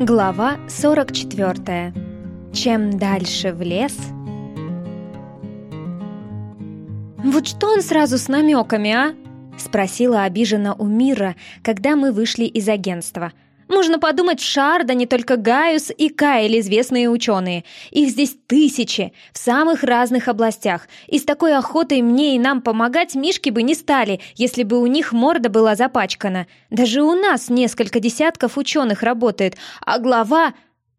Глава 44. Чем дальше в лес... «Вот что он сразу с намеками, а?» — спросила обиженно у Мира, когда мы вышли из агентства — можно подумать, Шарда не только Гaius и Кайл известные ученые. Их здесь тысячи, в самых разных областях. И с такой охотой мне и нам помогать Мишки бы не стали, если бы у них морда была запачкана. Даже у нас несколько десятков ученых работает, а глава...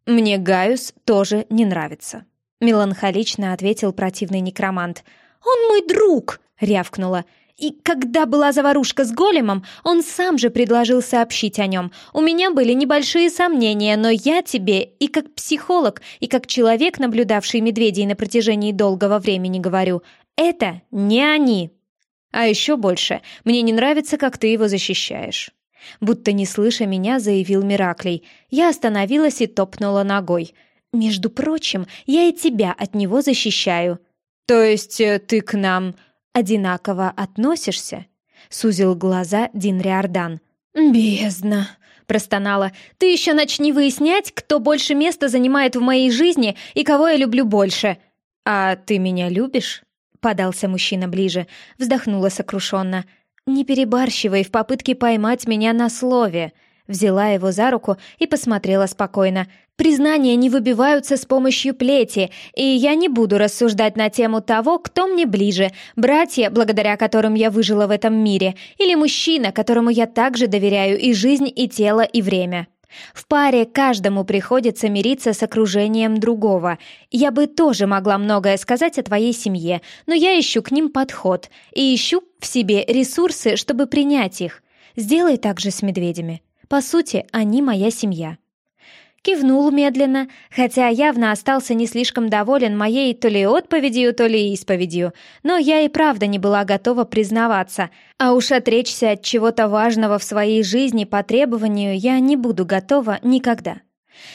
Мне Гaius тоже не нравится. Меланхолично ответил противный некромант. «Он мой друг!» — рявкнула. И когда была заварушка с големом, он сам же предложил сообщить о нем. У меня были небольшие сомнения, но я тебе и как психолог, и как человек, наблюдавший медведей на протяжении долгого времени, говорю, это не они. А еще больше, мне не нравится, как ты его защищаешь. Будто не слыша меня, заявил Мираклей. Я остановилась и топнула ногой. Между прочим, я и тебя от него защищаю. То есть э, ты к нам одинаково относишься?» — сузил глаза Дин Риордан. «Бездна!» — простонала. «Ты еще начни выяснять, кто больше места занимает в моей жизни и кого я люблю больше!» «А ты меня любишь?» — подался мужчина ближе, вздохнула сокрушенно. «Не перебарщивай в попытке поймать меня на слове!» Взяла его за руку и посмотрела спокойно. «Признания не выбиваются с помощью плети, и я не буду рассуждать на тему того, кто мне ближе, братья, благодаря которым я выжила в этом мире, или мужчина, которому я также доверяю и жизнь, и тело, и время». В паре каждому приходится мириться с окружением другого. Я бы тоже могла многое сказать о твоей семье, но я ищу к ним подход и ищу в себе ресурсы, чтобы принять их. Сделай так же с медведями. По сути, они моя семья. Кивнул медленно, хотя явно остался не слишком доволен моей то ли отповедью, то ли исповедью, но я и правда не была готова признаваться, а уж отречься от чего-то важного в своей жизни по требованию я не буду готова никогда.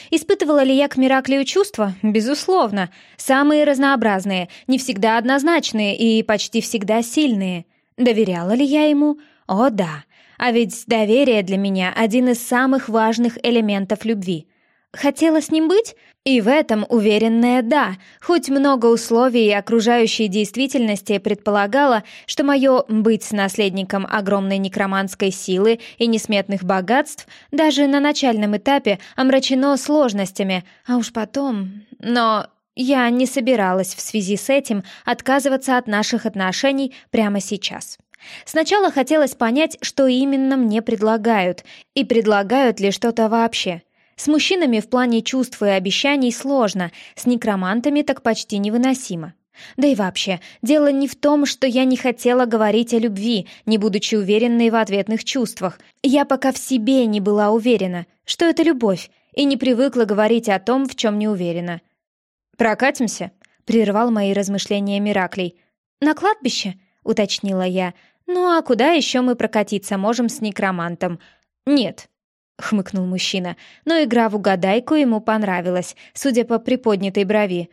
Испытывала ли я к Мираклию чувства? Безусловно. Самые разнообразные, не всегда однозначные и почти всегда сильные. Доверяла ли я ему? О да. А ведь доверие для меня один из самых важных элементов любви. Хотела с ним быть? И в этом уверенная «да», хоть много условий и окружающей действительности предполагала, что мое «быть с наследником огромной некроманской силы и несметных богатств» даже на начальном этапе омрачено сложностями, а уж потом... Но я не собиралась в связи с этим отказываться от наших отношений прямо сейчас. Сначала хотелось понять, что именно мне предлагают, и предлагают ли что-то вообще. С мужчинами в плане чувств и обещаний сложно, с некромантами так почти невыносимо. Да и вообще, дело не в том, что я не хотела говорить о любви, не будучи уверенной в ответных чувствах. Я пока в себе не была уверена, что это любовь, и не привыкла говорить о том, в чем не уверена. «Прокатимся?» — прервал мои размышления Мираклей. «На кладбище?» — уточнила я. «Ну а куда еще мы прокатиться можем с некромантом?» «Нет», — хмыкнул мужчина, но игра в угадайку ему понравилась, судя по приподнятой брови.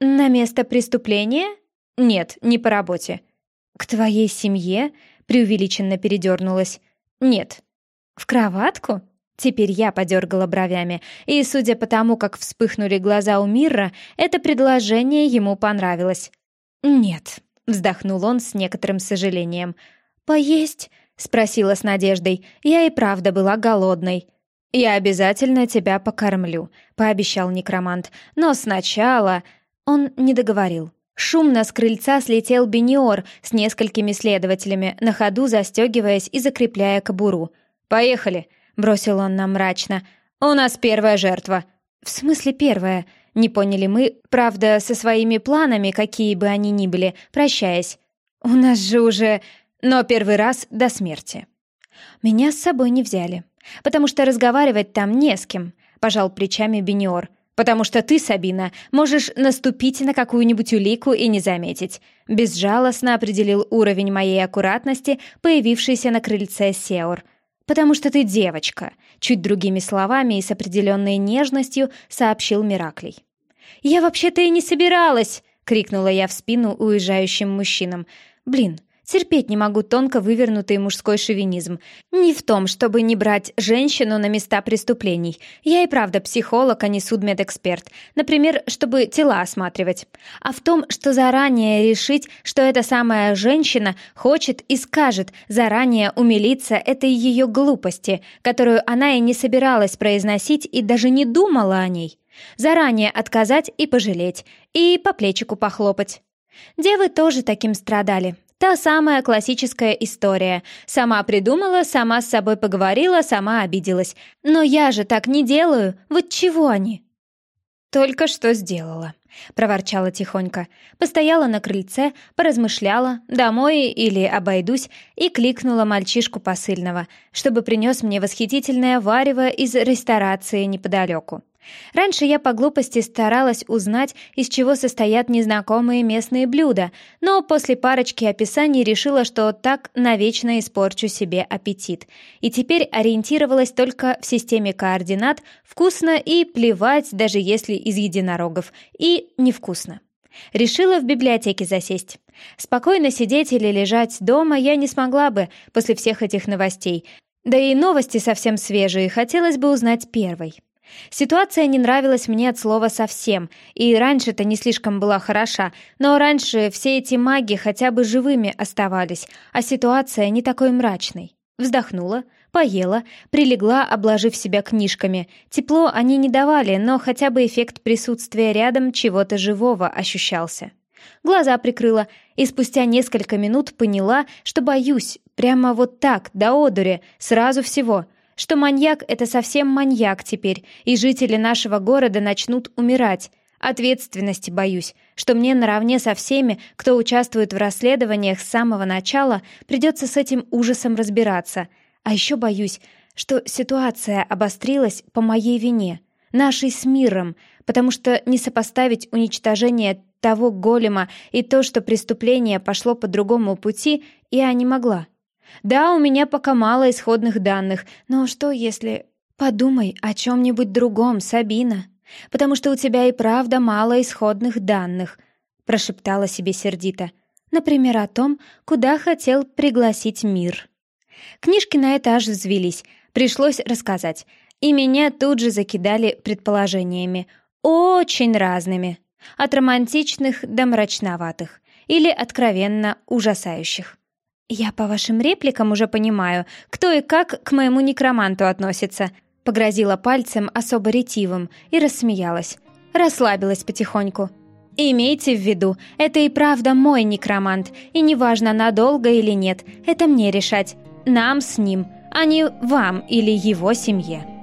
«На место преступления?» «Нет, не по работе». «К твоей семье?» — преувеличенно передернулась. «Нет». «В кроватку?» Теперь я подергала бровями, и, судя по тому, как вспыхнули глаза у Мирра, это предложение ему понравилось. «Нет», — вздохнул он с некоторым сожалением. «Поесть?» — спросила с надеждой. Я и правда была голодной. «Я обязательно тебя покормлю», — пообещал некромант. «Но сначала...» Он не договорил. Шумно с крыльца слетел Бениор с несколькими следователями, на ходу застегиваясь и закрепляя кобуру. «Поехали», — бросил он нам мрачно. «У нас первая жертва». «В смысле первая?» Не поняли мы, правда, со своими планами, какие бы они ни были, прощаясь. «У нас же уже...» Но первый раз до смерти. Меня с собой не взяли, потому что разговаривать там не с кем, пожал плечами Бениор. «Потому что ты, Сабина, можешь наступить на какую-нибудь улику и не заметить», безжалостно определил уровень моей аккуратности, появившийся на крыльце Сеор. «Потому что ты девочка», чуть другими словами и с определенной нежностью сообщил Мираклей. «Я вообще-то и не собиралась!» — крикнула я в спину уезжающим мужчинам. «Блин, Терпеть не могу тонко вывернутый мужской шовинизм. Не в том, чтобы не брать женщину на места преступлений. Я и правда психолог, а не судмедэксперт. Например, чтобы тела осматривать. А в том, что заранее решить, что эта самая женщина хочет и скажет, заранее умилиться этой ее глупости, которую она и не собиралась произносить и даже не думала о ней. Заранее отказать и пожалеть, и по плечику похлопать. Девы тоже таким страдали. Та самая классическая история. Сама придумала, сама с собой поговорила, сама обиделась. Но я же так не делаю. Вот чего они? Только что сделала. Проворчала тихонько. Постояла на крыльце, поразмышляла, домой или обойдусь, и кликнула мальчишку посыльного, чтобы принес мне восхитительное варево из ресторации неподалеку. Раньше я по глупости старалась узнать, из чего состоят незнакомые местные блюда, но после парочки описаний решила, что так навечно испорчу себе аппетит. И теперь ориентировалась только в системе координат «вкусно» и «плевать, даже если из единорогов» и «невкусно». Решила в библиотеке засесть. Спокойно сидеть или лежать дома я не смогла бы после всех этих новостей, да и новости совсем свежие, хотелось бы узнать первой. Ситуация не нравилась мне от слова совсем, и раньше-то не слишком была хороша, но раньше все эти маги хотя бы живыми оставались, а ситуация не такой мрачной. Вздохнула, поела, прилегла, обложив себя книжками. Тепло они не давали, но хотя бы эффект присутствия рядом чего-то живого ощущался. Глаза прикрыла и спустя несколько минут поняла, что боюсь, прямо вот так, до одури, сразу всего — что маньяк — это совсем маньяк теперь, и жители нашего города начнут умирать. Ответственности боюсь, что мне наравне со всеми, кто участвует в расследованиях с самого начала, придется с этим ужасом разбираться. А еще боюсь, что ситуация обострилась по моей вине, нашей с миром, потому что не сопоставить уничтожение того голема и то, что преступление пошло по другому пути, я не могла. Да, у меня пока мало исходных данных, но что если... Подумай о чем-нибудь другом, Сабина, потому что у тебя и правда мало исходных данных, прошептала себе сердито. Например, о том, куда хотел пригласить мир. Книжки на этаж взвелись, пришлось рассказать, и меня тут же закидали предположениями, очень разными, от романтичных до мрачноватых или откровенно ужасающих. «Я по вашим репликам уже понимаю, кто и как к моему некроманту относится», погрозила пальцем особо ретивым и рассмеялась. Расслабилась потихоньку. «Имейте в виду, это и правда мой некромант, и неважно, надолго или нет, это мне решать. Нам с ним, а не вам или его семье».